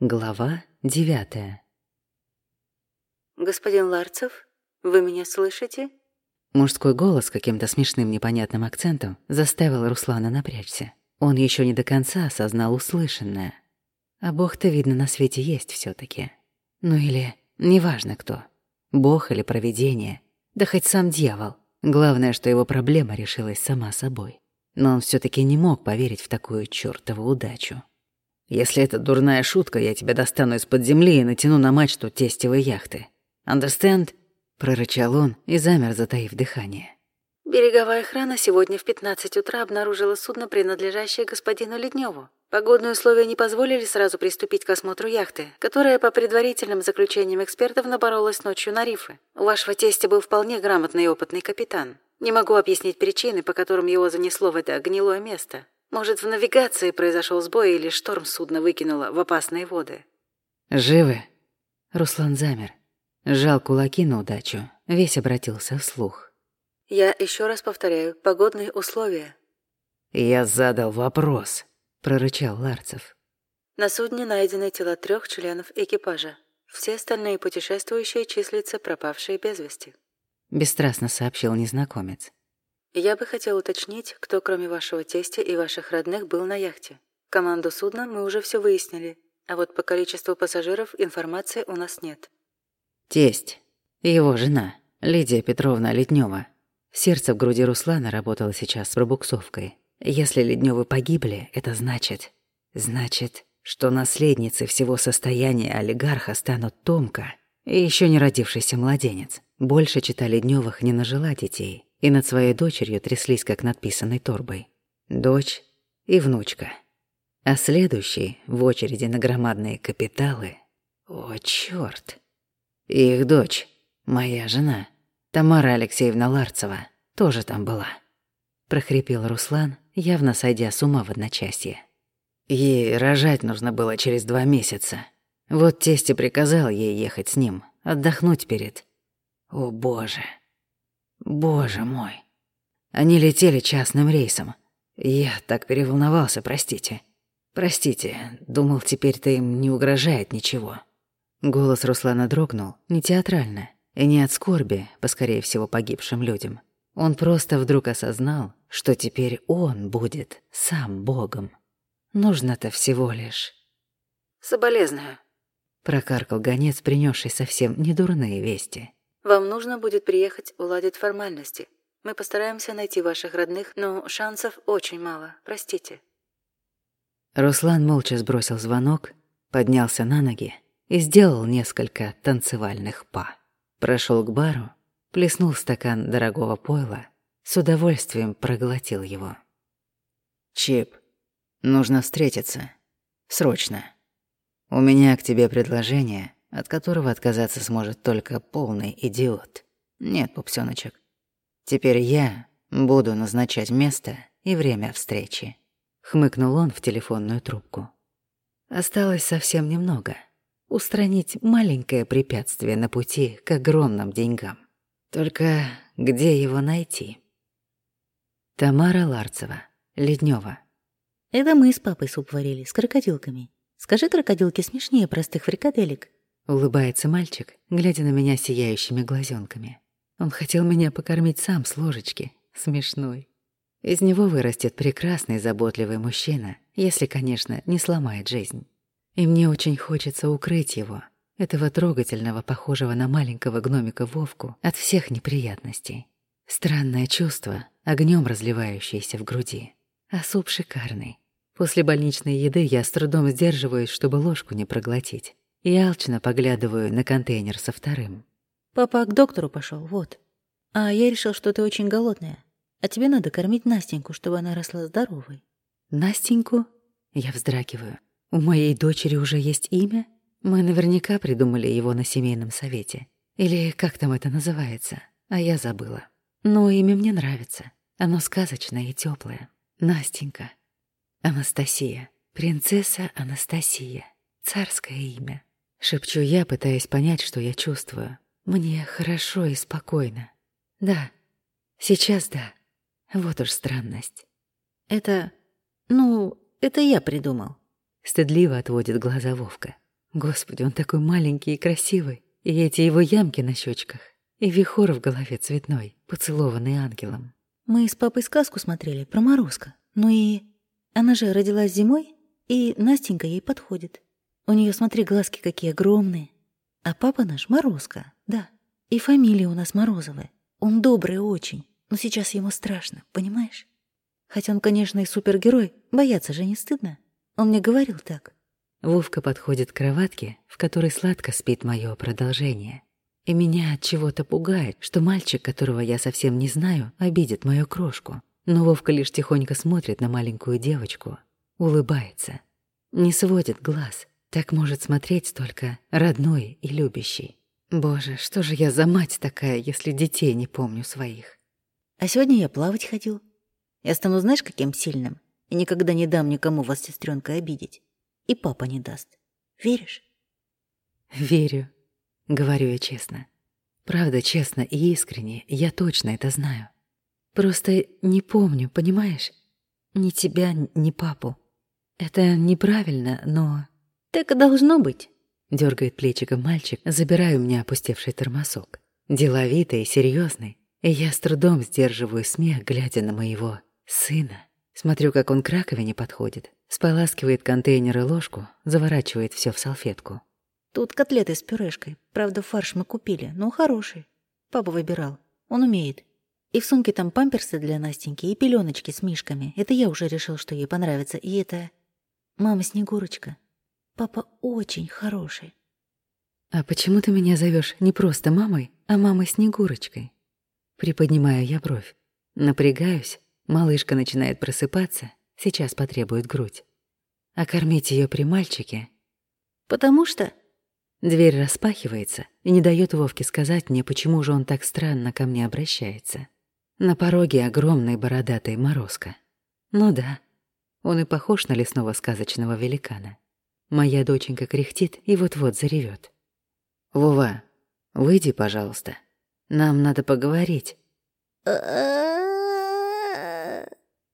Глава девятая. «Господин Ларцев, вы меня слышите?» Мужской голос каким-то смешным непонятным акцентом заставил Руслана напрячься. Он еще не до конца осознал услышанное. А Бог-то, видно, на свете есть все таки Ну или неважно кто. Бог или провидение. Да хоть сам дьявол. Главное, что его проблема решилась сама собой. Но он все таки не мог поверить в такую чёртову удачу. Если это дурная шутка, я тебя достану из-под земли и натяну на мачту тестевой яхты. Understand?» — прорычал он и замер, затаив дыхание. Береговая охрана сегодня в 15 утра обнаружила судно, принадлежащее господину Ледневу. Погодные условия не позволили сразу приступить к осмотру яхты, которая, по предварительным заключениям экспертов, наборолась ночью на рифы. У вашего тестя был вполне грамотный и опытный капитан. Не могу объяснить причины, по которым его занесло в это гнилое место. Может, в навигации произошел сбой или шторм судно выкинуло в опасные воды. «Живы?» Руслан замер. Жал кулаки на удачу. Весь обратился вслух. «Я еще раз повторяю, погодные условия». «Я задал вопрос», — прорычал Ларцев. На судне найдены тела трех членов экипажа. Все остальные путешествующие числятся пропавшие без вести. Бесстрастно сообщил незнакомец. Я бы хотел уточнить, кто кроме вашего тестя и ваших родных был на яхте. Команду судна мы уже все выяснили, а вот по количеству пассажиров информации у нас нет. Тесть. Его жена, Лидия Петровна Леднева. Сердце в груди Руслана работало сейчас с пробуксовкой. Если Ледневы погибли, это значит... Значит, что наследницей всего состояния олигарха станут Томка и еще не родившийся младенец. Больше читали Ледневых не нажила детей, и над своей дочерью тряслись, как над писаной торбой. Дочь и внучка. А следующий в очереди на громадные капиталы... О, чёрт! Их дочь, моя жена, Тамара Алексеевна Ларцева, тоже там была. Прохрипел Руслан, явно сойдя с ума в одночасье. Ей рожать нужно было через два месяца. Вот тесть и приказал ей ехать с ним, отдохнуть перед... О, боже! Боже мой. Они летели частным рейсом. Я так переволновался, простите. Простите, думал, теперь-то им не угрожает ничего. Голос Руслана дрогнул, не театрально, и не от скорби, по скорее всего погибшим людям. Он просто вдруг осознал, что теперь он будет сам Богом. Нужно-то всего лишь... «Соболезную», — прокаркал гонец, принесший совсем недурные вести. Вам нужно будет приехать уладить формальности. Мы постараемся найти ваших родных, но шансов очень мало, простите». Руслан молча сбросил звонок, поднялся на ноги и сделал несколько танцевальных па. Прошел к бару, плеснул стакан дорогого пойла, с удовольствием проглотил его. «Чип, нужно встретиться. Срочно. У меня к тебе предложение, от которого отказаться сможет только полный идиот. Нет, пупсёночек. Теперь я буду назначать место и время встречи. Хмыкнул он в телефонную трубку. Осталось совсем немного. Устранить маленькое препятствие на пути к огромным деньгам. Только где его найти? Тамара Ларцева, Леднева. Это мы с папой суп варили, с крокодилками. Скажи, крокодилки смешнее простых фрикаделек. Улыбается мальчик, глядя на меня сияющими глазенками. Он хотел меня покормить сам с ложечки. Смешной. Из него вырастет прекрасный заботливый мужчина, если, конечно, не сломает жизнь. И мне очень хочется укрыть его, этого трогательного, похожего на маленького гномика Вовку, от всех неприятностей. Странное чувство, огнем разливающееся в груди. А суп шикарный. После больничной еды я с трудом сдерживаюсь, чтобы ложку не проглотить и алчно поглядываю на контейнер со вторым. «Папа к доктору пошел, вот. А я решил, что ты очень голодная. А тебе надо кормить Настеньку, чтобы она росла здоровой». «Настеньку?» Я вздрагиваю. «У моей дочери уже есть имя? Мы наверняка придумали его на семейном совете. Или как там это называется? А я забыла. Но имя мне нравится. Оно сказочное и теплое. Настенька. Анастасия. Принцесса Анастасия. Царское имя. Шепчу я, пытаясь понять, что я чувствую. Мне хорошо и спокойно. Да, сейчас да. Вот уж странность. Это... ну, это я придумал. Стыдливо отводит глаза Вовка. Господи, он такой маленький и красивый. И эти его ямки на щечках. И вихор в голове цветной, поцелованный ангелом. Мы с папой сказку смотрели про Морозко. Ну и... Она же родилась зимой, и Настенька ей подходит. У нее, смотри, глазки какие огромные. А папа наш Морозко, да. И фамилия у нас Морозовая. Он добрый очень, но сейчас ему страшно, понимаешь? Хотя он, конечно, и супергерой, бояться же не стыдно. Он мне говорил так. Вовка подходит к кроватке, в которой сладко спит мое продолжение. И меня от чего-то пугает, что мальчик, которого я совсем не знаю, обидит мою крошку. Но Вовка лишь тихонько смотрит на маленькую девочку, улыбается, не сводит глаз. Так может смотреть только родной и любящий. Боже, что же я за мать такая, если детей не помню своих? А сегодня я плавать ходил. Я стану знаешь каким сильным? И никогда не дам никому вас сестренкой обидеть. И папа не даст. Веришь? Верю, говорю я честно. Правда, честно и искренне, я точно это знаю. Просто не помню, понимаешь? Ни тебя, ни папу. Это неправильно, но... Так и должно быть. Дергает плечиком мальчик, забирая у меня опустевший термосок. Деловитый и серьезный. И я с трудом сдерживаю смех, глядя на моего сына. Смотрю, как он к раковине подходит, споласкивает контейнер и ложку, заворачивает все в салфетку. Тут котлеты с пюрешкой. Правда, фарш мы купили, но хороший. Папа выбирал. Он умеет. И в сумке там памперсы для Настеньки и пеленочки с мишками. Это я уже решил, что ей понравится. И это... Мама Снегурочка. Папа очень хороший. А почему ты меня зовешь не просто мамой, а мамой Снегурочкой? Приподнимаю я бровь. Напрягаюсь, Малышка начинает просыпаться, сейчас потребует грудь. А кормить ее при мальчике... Потому что... Дверь распахивается и не дает Вовке сказать мне, почему же он так странно ко мне обращается. На пороге огромный бородатый морозко. Ну да, он и похож на лесного сказочного великана. Моя доченька кряхтит и вот-вот заревет. «Вова, выйди, пожалуйста. Нам надо поговорить».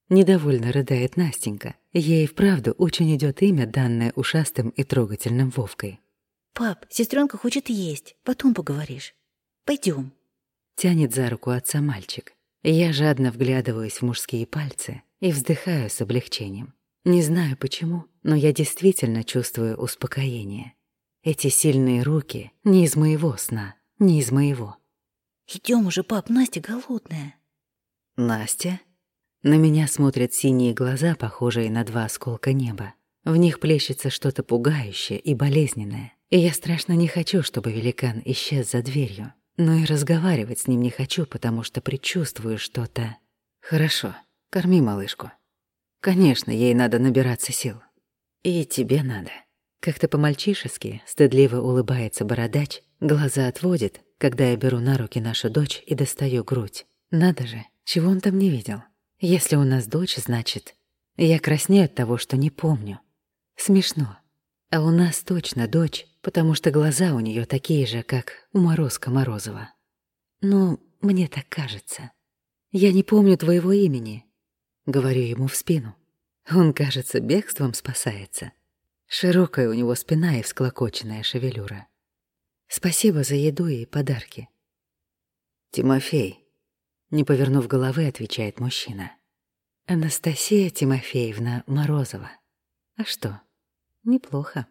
Недовольно рыдает Настенька. Ей вправду очень идет имя, данное ушастым и трогательным Вовкой. «Пап, сестренка хочет есть, потом поговоришь. Пойдем. Тянет за руку отца мальчик. Я жадно вглядываюсь в мужские пальцы и вздыхаю с облегчением. Не знаю почему, но я действительно чувствую успокоение. Эти сильные руки не из моего сна, не из моего. Идем уже, пап, Настя голодная. Настя? На меня смотрят синие глаза, похожие на два осколка неба. В них плещется что-то пугающее и болезненное. И я страшно не хочу, чтобы великан исчез за дверью. Но и разговаривать с ним не хочу, потому что предчувствую что-то. Хорошо, корми малышку. Конечно, ей надо набираться сил. И тебе надо. Как-то по-мальчишески стыдливо улыбается бородач, глаза отводит, когда я беру на руки нашу дочь и достаю грудь. Надо же, чего он там не видел. Если у нас дочь, значит, я краснею от того, что не помню. Смешно. А у нас точно дочь, потому что глаза у нее такие же, как у Морозка Морозова. Ну, мне так кажется. Я не помню твоего имени. Говорю ему в спину. Он, кажется, бегством спасается. Широкая у него спина и всклокоченная шевелюра. Спасибо за еду и подарки. Тимофей, не повернув головы, отвечает мужчина. Анастасия Тимофеевна Морозова. А что? Неплохо.